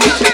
Thank you.